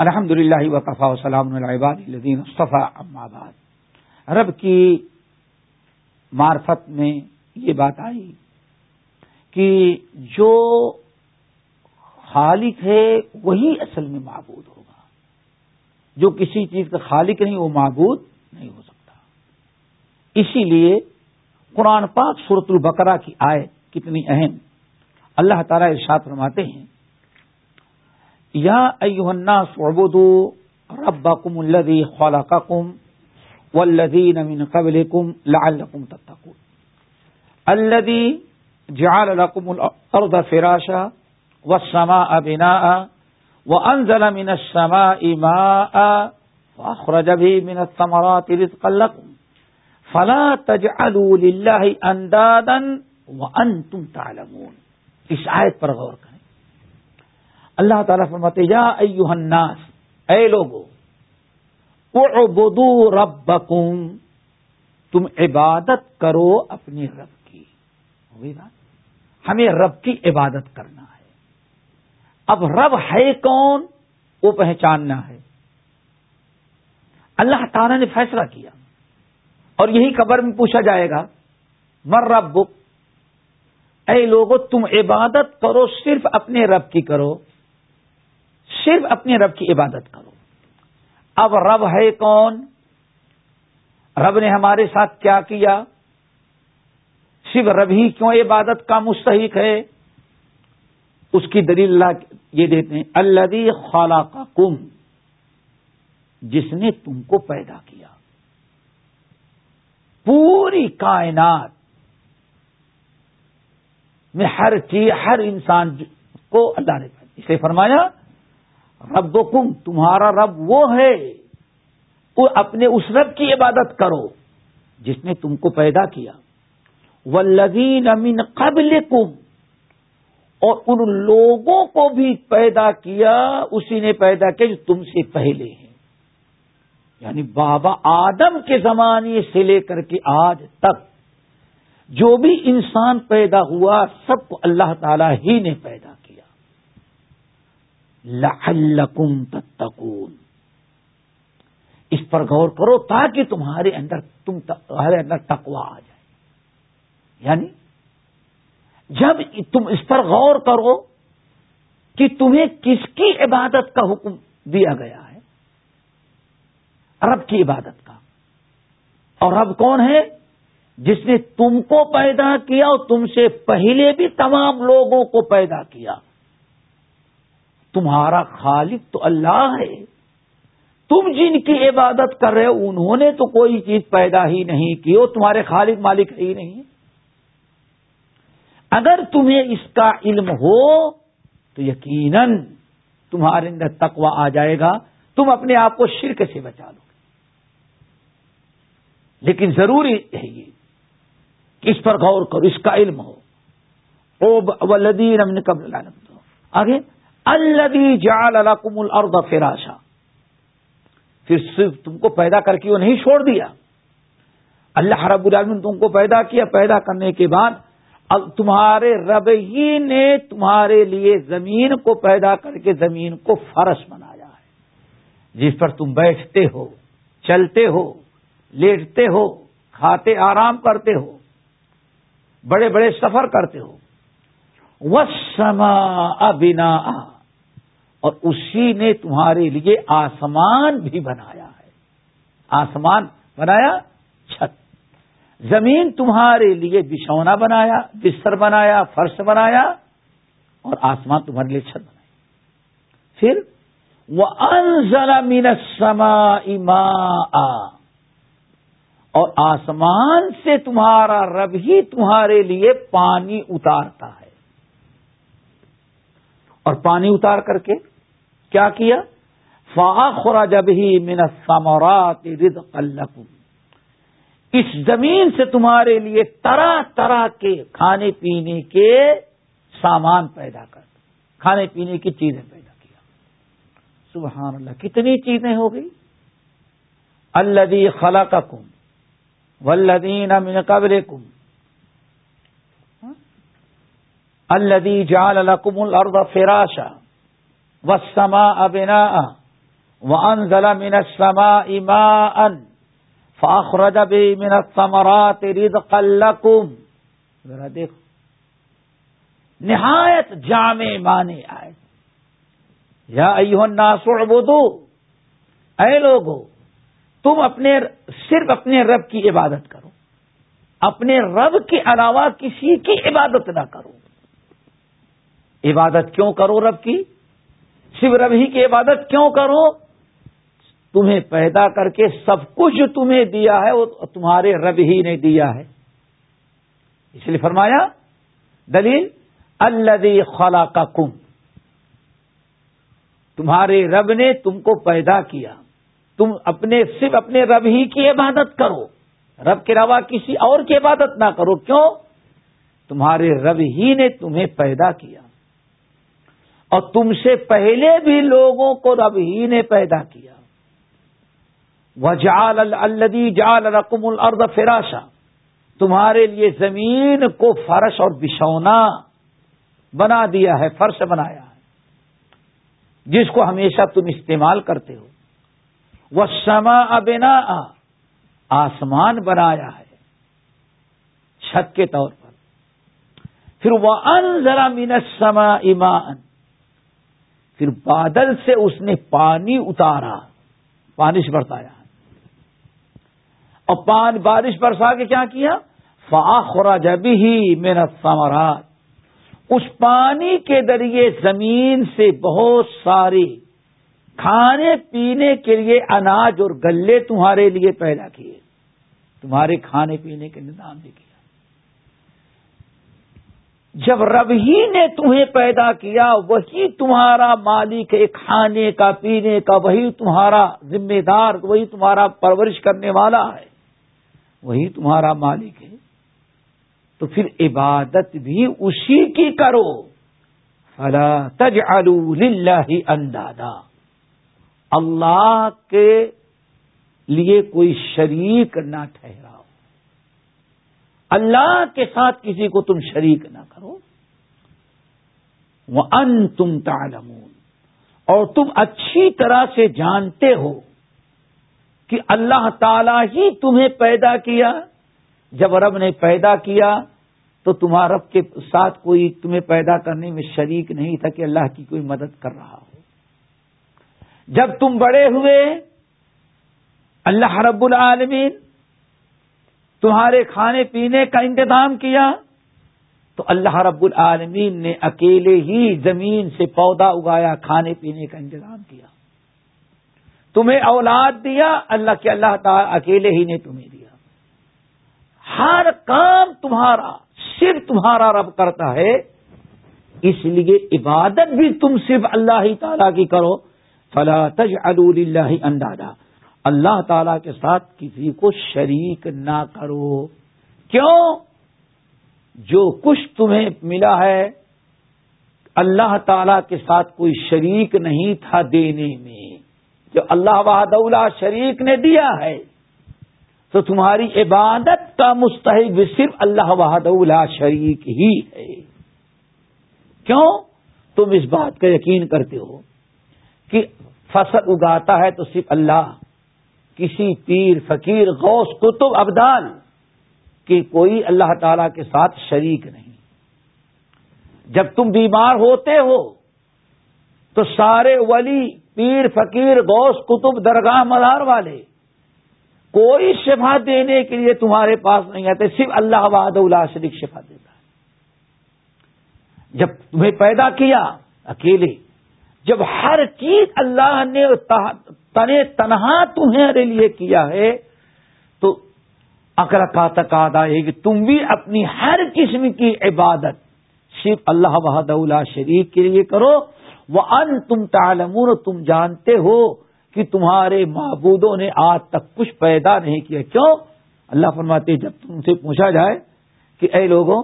الحمد للہ وقفا وسلام الدین صفا اماد رب کی معرفت میں یہ بات آئی کہ جو خالق ہے وہی اصل میں معبود ہوگا۔ جو کسی چیز کا خالق نہیں، وہ معبود نہیں ہو سکتا۔ اسی لیے قرآن پاک صورت البقرہ کی آئے کتنی اہم، اللہ تعالیٰ ارشاد فرماتے ہیں یا ایوہ الناس عبدو ربکم الذی خلقکم والذین من قبلکم لعلکم تتقون۔ الذی جعل لکم الارض فراشا والسماء بناء وانزل من السماء ماء فاخرج به من الثمرات رزقا لكم فلا تجعلوا لله اندادا وانتم تعلمون۔ اس آیت پر غور کریں۔ اللہ تعالیٰ فرماتے یا ایوہ الناس، اے لوگو اعبدوا ربکم، تم عبادت کرو اپنے رب کی۔ ہوئی بات۔ ہمیں رب کی عبادت کرنا ہے۔ اب رب ہے کون؟ وہ پہچاننا ہے۔ اللہ تعالی نے فیصلہ کیا۔ اور یہی خبر میں پوچھا جائے گا، مر رب اے لوگوں تم عبادت کرو، صرف اپنے رب کی کرو۔ صرف اپنے رب کی عبادت کرو۔ اب رب ہے کون؟ رب نے ہمارے ساتھ کیا کیا؟ صرف رب ہی کیوں عبادت کا مستحق ہے؟ اس کی دلیل اللہ یہ دیتے ہیں اللہ خالہ کا کم جس نے تم کو پیدا کیا۔ پوری کائنات میں ہر چیز، ہر انسان کو اللہ نے اسے فرمایا رب کم تمہارا رب وہ ہے، وہ اپنے اس رب کی عبادت کرو، جس نے تم کو پیدا کیا۔ وہ امین قبل کم اور ان لوگوں کو بھی پیدا کیا، اسی نے پیدا کیا جو تم سے پہلے ہیں۔ یعنی بابا آدم کے زمانے سے لے کر کے آج تک، جو بھی انسان پیدا ہوا، سب کو اللہ تعالی ہی نے پیدا کیا لعلکم تتقون۔ اس پر غور کرو تاکہ تمہارے اندر تم تمہارے اندر تقوا آ جائے۔ یعنی جب تم اس پر غور کرو کہ تمہیں کس کی عبادت کا حکم دیا گیا ہے، رب کی عبادت کا۔ اور رب کون ہے؟ جس نے تم کو پیدا کیا اور تم سے پہلے بھی تمام لوگوں کو پیدا کیا۔ تمہارا خالق تو اللہ ہے۔ تم جن کی عبادت کر رہے ہو، انہوں نے تو کوئی چیز پیدا ہی نہیں کی، وہ تمہارے خالق مالک ہی نہیں۔ اگر تمہیں اس کا علم ہو، تو یقیناً تمہارے اندر تقوی آ جائے گا۔ تم اپنے آپ کو شرک سے بچا لو۔ گے لیکن ضروری ہے یہ کہ اس پر غور کرو، اس کا علم ہو۔ او لدین امن قبل آگے؟ الدی جال القم الرد فراشا۔ پھر صرف تم کو پیدا کر کے وہ نہیں چھوڑ دیا۔ اللہ رب العالمین تم کو پیدا کیا، پیدا کرنے کے بعد اب تمہارے رب ہی نے تمہارے لیے زمین کو پیدا کر کے زمین کو فرش بنایا ہے۔ جس پر تم بیٹھتے ہو، چلتے ہو، لیٹتے ہو، کھاتے آرام کرتے ہو، بڑے بڑے سفر کرتے ہو۔ وہ سما ابنا اور اسی نے تمہارے لیے آسمان بھی بنایا ہے۔ آسمان بنایا، چھت۔ زمین تمہارے لیے بچھونا بنایا، بستر بنایا، فرش بنایا، اور آسمان تمہارے لیے چھت بنایا۔ پھر وہ انزل مین سما اما اور آسمان سے تمہارا رب ہی تمہارے لیے پانی اتارتا ہے۔ اور پانی اتار کر کے کیا کیا؟ فاخرا جب ہی من سمورات رد اس زمین سے تمہارے لیے طرح طرح کے کھانے پینے کے سامان پیدا کر کھانے پینے کی چیزیں پیدا کیا۔ سبحان اللہ، کتنی چیزیں ہو گئی؟ الدی خلا کا کم ولدین امن قبر کم الدی جال القم الرد فراشا۔ و سما ابنا وأنزل من السماء ماء فأخرج به من الثمرات رزقا لكم. ذرا دیکھو نہایت جامع مانے آئے. یا ایوہ الناس عبدو اے لوگو، تم اپنے صرف اپنے رب کی عبادت کرو. اپنے رب کے علاوہ کسی کی عبادت نہ کرو. عبادت کیوں کرو رب کی؟ صرف رب ہی کی عبادت کیوں کرو تمہیں پیدا کر کے سب کچھ تمہیں دیا ہے، وہ تمہارے رب ہی نے دیا ہے۔ اس لیے فرمایا، دلیل اللہ خلا کا کم تمہارے رب نے تم کو پیدا کیا۔ تم اپنے، صرف اپنے رب ہی کی عبادت کرو۔ رب کے علاوہ کسی اور کی عبادت نہ کرو۔ کیوں؟ تمہارے رب ہی نے تمہیں پیدا کیا۔ اور تم سے پہلے بھی لوگوں کو رب ہی نے پیدا کیا۔ وہ جال الدی جال رقم الرد فراشا۔ تمہارے لیے زمین کو فرش اور بچھونا بنا دیا ہے، فرش بنایا ہے۔ جس کو ہمیشہ تم استعمال کرتے ہو۔ وہ سما ابنا آسمان بنایا ہے چھت کے طور پر۔ پھر وہ ان ذرا مین سما ایمان پھر بادل سے اس نے پانی اتارا، بارش برسایا۔ اور پان بارش برسا کے کیا کیا؟ فاخرا جبھی ہی میرا سمراج اس پانی کے ذریعے زمین سے بہت ساری کھانے پینے کے لیے اناج اور گلے تمہارے لیے پیدا کیے۔ تمہارے کھانے پینے کے نظام بھی جب رب ہی نے تمہیں پیدا کیا، وہی تمہارا مالک ہے کھانے کا، پینے کا، وہی تمہارا ذمہ دار، وہی تمہارا پرورش کرنے والا ہے۔ وہی تمہارا مالک ہے۔ تو پھر عبادت بھی اسی کی کرو۔ فلا تج اللہ اندادا۔ اللہ کے لیے کوئی شریک نہ ٹھہراؤ اللہ کے ساتھ کسی کو تم شریک نہ کرو۔ وہ ان تم تالمون اور تم اچھی طرح سے جانتے ہو کہ اللہ تعالی ہی تمہیں پیدا کیا۔ جب رب نے پیدا کیا تو تمہارا رب کے ساتھ کوئی تمہیں پیدا کرنے میں شریک نہیں تھا کہ اللہ کی کوئی مدد کر رہا ہو۔ جب تم بڑے ہوئے، اللہ رب العالمین تمہارے کھانے پینے کا انتظام کیا؟ تو اللہ رب العالمین نے اکیلے ہی زمین سے پودا اگایا، کھانے پینے کا انتظام کیا۔ تمہیں اولاد دیا، اللہ کے اللہ تعالی اکیلے ہی نے تمہیں دیا۔ ہر کام تمہارا، صرف تمہارا رب کرتا ہے۔ اس لیے عبادت بھی تم صرف اللہ ہی تعالی کی کرو۔ فلا تج اللہ اندازہ اللہ تعالی کے ساتھ کسی کو شریک نہ کرو۔ کیوں؟ جو کچھ تمہیں ملا ہے، اللہ تعالی کے ساتھ کوئی شریک نہیں تھا دینے میں۔ جو اللہ وحد شریک نے دیا ہے، تو تمہاری عبادت کا مستحق بھی صرف اللہ وحد شریک ہی ہے۔ کیوں؟ تم اس بات کا یقین کرتے ہو کہ فصل اگاتا ہے تو صرف اللہ۔ کسی پیر، فقیر، غوث کتب ابدال کہ کوئی اللہ تعالی کے ساتھ شریک نہیں۔ جب تم بیمار ہوتے ہو، تو سارے ولی، پیر، فقیر، غوث کتب درگاہ، مدار والے، کوئی شفا دینے کے لیے تمہارے پاس نہیں آتے، صرف اللہ واد اللہ شریف شفا دیتا ہے۔ جب تمہیں پیدا کیا، اکیلے، جب ہر چیز اللہ نے تنے تنہا تمہارے لیے کیا ہے؟ تو اکر کا تقاد آئے گی تم بھی اپنی ہر قسم کی عبادت صرف اللہ وحد اللہ شریف کے لیے کرو۔ وہ ان تم تعلمون، تم جانتے ہو کہ تمہارے معبودوں نے آج تک کچھ پیدا نہیں کیا۔ کیوں؟ اللہ فرماتے جب تم سے پوچھا جائے کہ اے لوگوں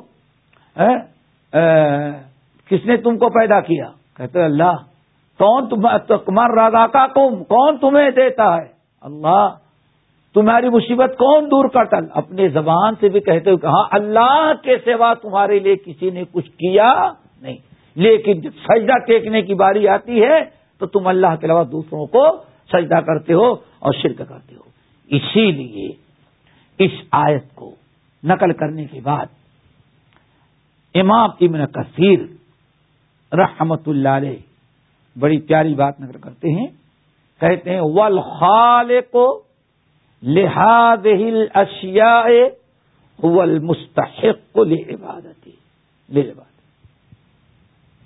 کس نے تم کو پیدا کیا؟ کہتے اللہ کون تمہار رادا کا کون تمہیں دیتا ہے؟ اللہ، تمہاری مصیبت کون دور کرتا اپنے زبان سے بھی کہتے ہو کہا، اللہ کے سوا تمہارے لیے کسی نے کچھ کیا نہیں۔ لیکن جب سجدہ ٹیکنے کی باری آتی ہے، تو تم اللہ کے علاوہ دوسروں کو سجدہ کرتے ہو اور شرک کرتے ہو۔ اسی لیے اس آیت کو نقل کرنے کے بعد امام ابن کثیر رحمت اللہ علیہ بڑی پیاری بات نقل کرتے ہیں، کہتے ہیں ول خال کو لحاظ اشیا ول مستحق کو لے عبادت لے عبادت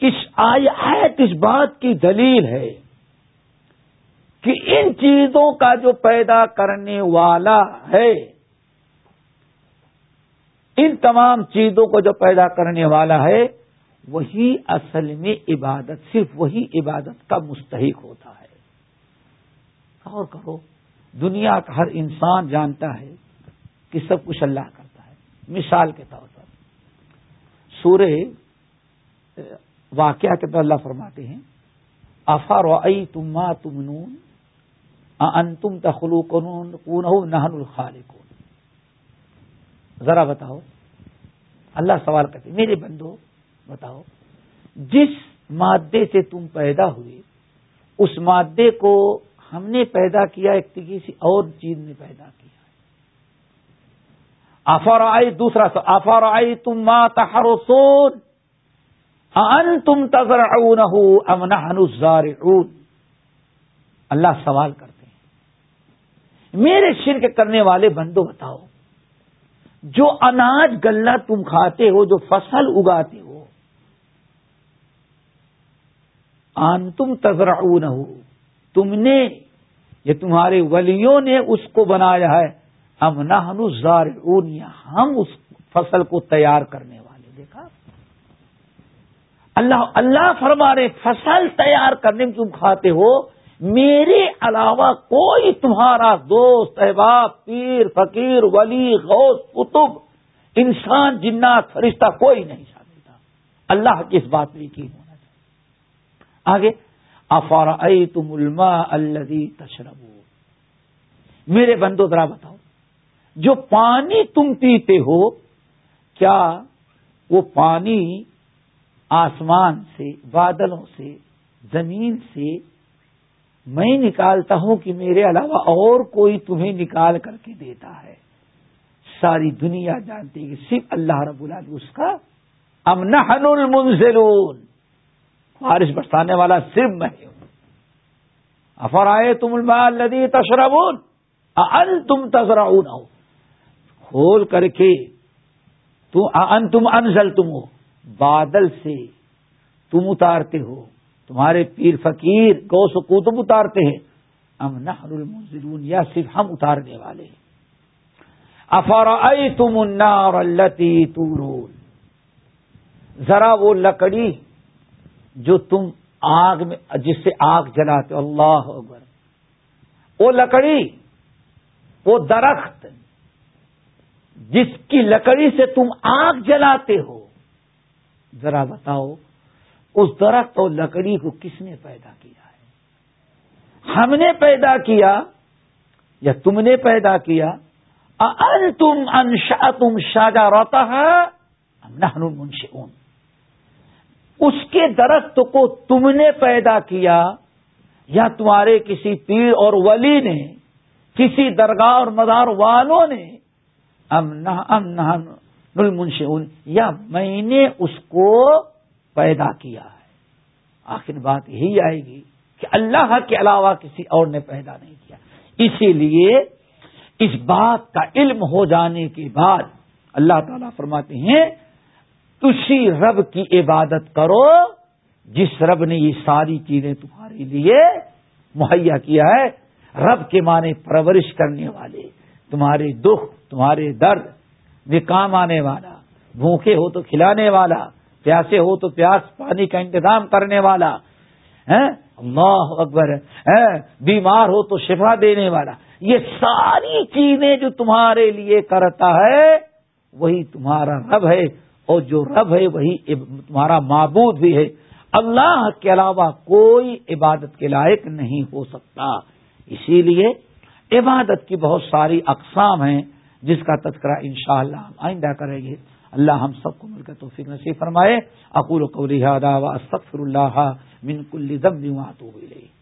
اس آیت اس بات کی دلیل ہے کہ ان چیزوں کا جو پیدا کرنے والا ہے، ان تمام چیزوں کو جو پیدا کرنے والا ہے وہی اصل میں عبادت، صرف وہی عبادت کا مستحق ہوتا ہے۔ اور کرو، دنیا کا ہر انسان جانتا ہے کہ سب کچھ اللہ کرتا ہے۔ مثال کے طور پر، سورہ واقعہ کے طور اللہ فرماتے ہیں افار و تم تمنون؟ ان تم تخلو قنون نہن الخال ذرا بتاؤ، اللہ سوال کرتے میرے بندو بتاؤ، جس مادے سے تم پیدا ہوئے، اس مادے کو ہم نے پیدا کیا، ایک کسی اور چیز نے پیدا کیا۔ آفار آئی دوسرا سو آفار آئی تم ماں تہر سون ان تم تذر امن اللہ سوال کرتے ہیں۔ میرے شرک کرنے والے بندو بتاؤ، جو اناج گلہ تم کھاتے ہو، جو فصل اگاتے ہو آن تم تذرا ہو تم نے، یہ تمہارے ولیوں نے اس کو بنایا ہے. ہم نہ زار ہم اس فصل کو تیار کرنے والے. دیکھا؟ اللہ اللہ فرما رہے، فصل تیار کرنے میں تم کھاتے ہو. میرے علاوہ کوئی تمہارا دوست، احباب، پیر، فقیر، ولی، غوث کتب انسان، جنات، فرشتہ، کوئی نہیں شامل تھا اللہ کی اس بات میں یقین ہونا آگے افار اے تم الما الدی تشرب میرے بندو، ذرا بتاؤ، جو پانی تم پیتے ہو، کیا وہ پانی آسمان سے، بادلوں سے، زمین سے میں نکالتا ہوں کہ میرے علاوہ اور کوئی تمہیں نکال کر کے دیتا ہے؟ ساری دنیا جانتی ہے کہ صرف اللہ رب العالمین، اس کا امن المنزلون. بارش برسانے والا صرف میں ہوں۔ افرائے تم الدی تشربون؟ ان تم تذرا کھول کر کے ان تم انزل تم ہو بادل سے تم اتارتے ہو۔ تمہارے پیر فقیر گو کوتب اتارتے ہیں۔ ام نحن المنزلون؟ یا صرف ہم اتارنے والے ہیں۔ افر تم النار التی تورون؟ ذرا وہ لکڑی جو تم آگ میں جس سے آگ جلاتے اللہ اکبر۔ وہ لکڑی، وہ درخت، جس کی لکڑی سے تم آگ جلاتے ہو۔ ذرا بتاؤ، اس درخت اور لکڑی کو کس نے پیدا کیا ہے؟ ہم نے پیدا کیا یا تم نے پیدا کیا؟ ان تم انشا تم شاجا روتا ہے ہم منش اس کے درخت کو تم نے پیدا کیا یا تمہارے کسی پیر اور ولی نے، کسی درگاہ اور مدار والوں نے؟ ام نہ منش یا میں نے اس کو پیدا کیا ہے۔ آخر بات یہی آئے گی کہ اللہ کے علاوہ کسی اور نے پیدا نہیں کیا۔ اسی لیے اس بات کا علم ہو جانے کے بعد اللہ تعالیٰ فرماتے ہیں اسی رب کی عبادت کرو جس رب نے یہ ساری چیزیں تمہارے لیے مہیا کیا ہے، رب کے معنی پرورش کرنے والے، تمہارے دکھ، تمہارے درد میں کام آنے والا، بھوکے ہو تو کھلانے والا، پیاسے ہو تو پیاس پانی کا انتظام کرنے والا اللہ اکبر بیمار ہو تو شفا دینے والا، یہ ساری چیزیں جو تمہارے لیے کرتا ہے، وہی تمہارا رب ہے۔ اور جو رب ہے وہی تمہارا معبود بھی ہے۔ اللہ کے علاوہ کوئی عبادت کے لائق نہیں ہو سکتا۔ اسی لیے عبادت کی بہت ساری اقسام ہیں جس کا تذکرہ انشاءاللہ ہم آئندہ کریں گے۔ اللہ ہم سب کو مل کر توفیق نصیب فرمائے۔ اقول و قولی استغفر اللہ من کل ذنب واتوب الیہ۔